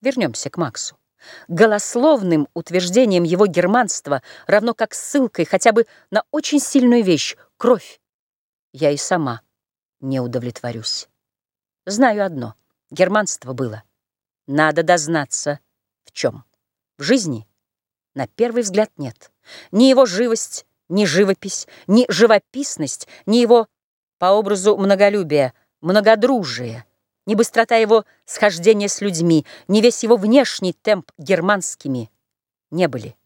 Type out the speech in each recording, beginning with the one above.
Вернемся к Максу. Голословным утверждением его германства, равно как ссылкой хотя бы на очень сильную вещь — кровь, я и сама не удовлетворюсь. Знаю одно — германство было. Надо дознаться. В чем? В жизни? На первый взгляд нет. Ни его живость, ни живопись, ни живописность, ни его, по образу многолюбия, многодружие, ни быстрота его схождения с людьми, ни весь его внешний темп германскими не были.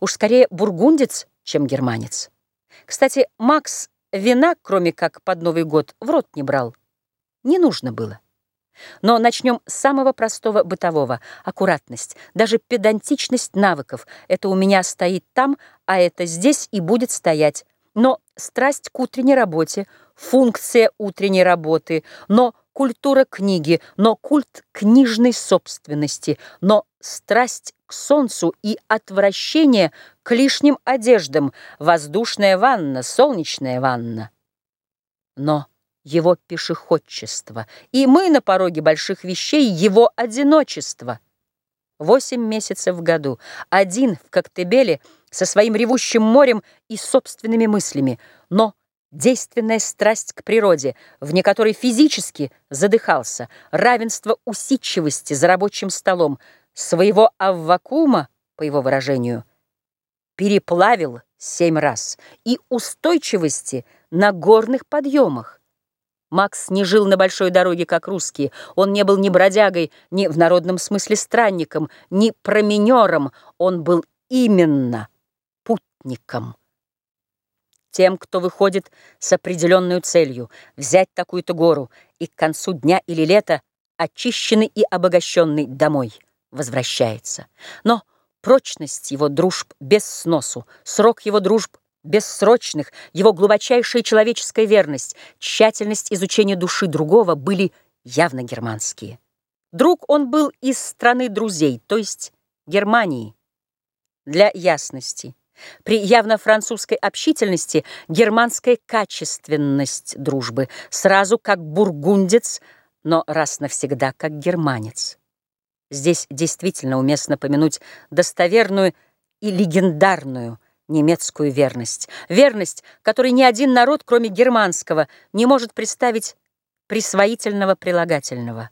Уж скорее бургундец, чем германец. Кстати, Макс вина, кроме как под Новый год, в рот не брал. Не нужно было. Но начнем с самого простого бытового. Аккуратность, даже педантичность навыков. Это у меня стоит там, а это здесь и будет стоять. Но страсть к утренней работе, функция утренней работы, но культура книги, но культ книжной собственности, но страсть к солнцу и отвращение к лишним одеждам, воздушная ванна, солнечная ванна. Но его пешеходчество, и мы на пороге больших вещей его одиночество. Восемь месяцев в году, один в Коктебеле со своим ревущим морем и собственными мыслями, но действенная страсть к природе, вне которой физически задыхался, равенство усидчивости за рабочим столом, своего аввакума, по его выражению, переплавил семь раз, и устойчивости на горных подъемах. Макс не жил на большой дороге, как русские. Он не был ни бродягой, ни в народном смысле странником, ни променером. Он был именно путником. Тем, кто выходит с определенной целью взять такую-то гору и к концу дня или лета очищенный и обогащенный домой возвращается. Но прочность его дружб без сносу, срок его дружб бессрочных, его глубочайшая человеческая верность, тщательность изучения души другого были явно германские. Друг он был из страны друзей, то есть Германии. Для ясности. При явно французской общительности германская качественность дружбы, сразу как бургундец, но раз навсегда как германец. Здесь действительно уместно помянуть достоверную и легендарную немецкую верность. Верность, которой ни один народ, кроме германского, не может представить присвоительного прилагательного.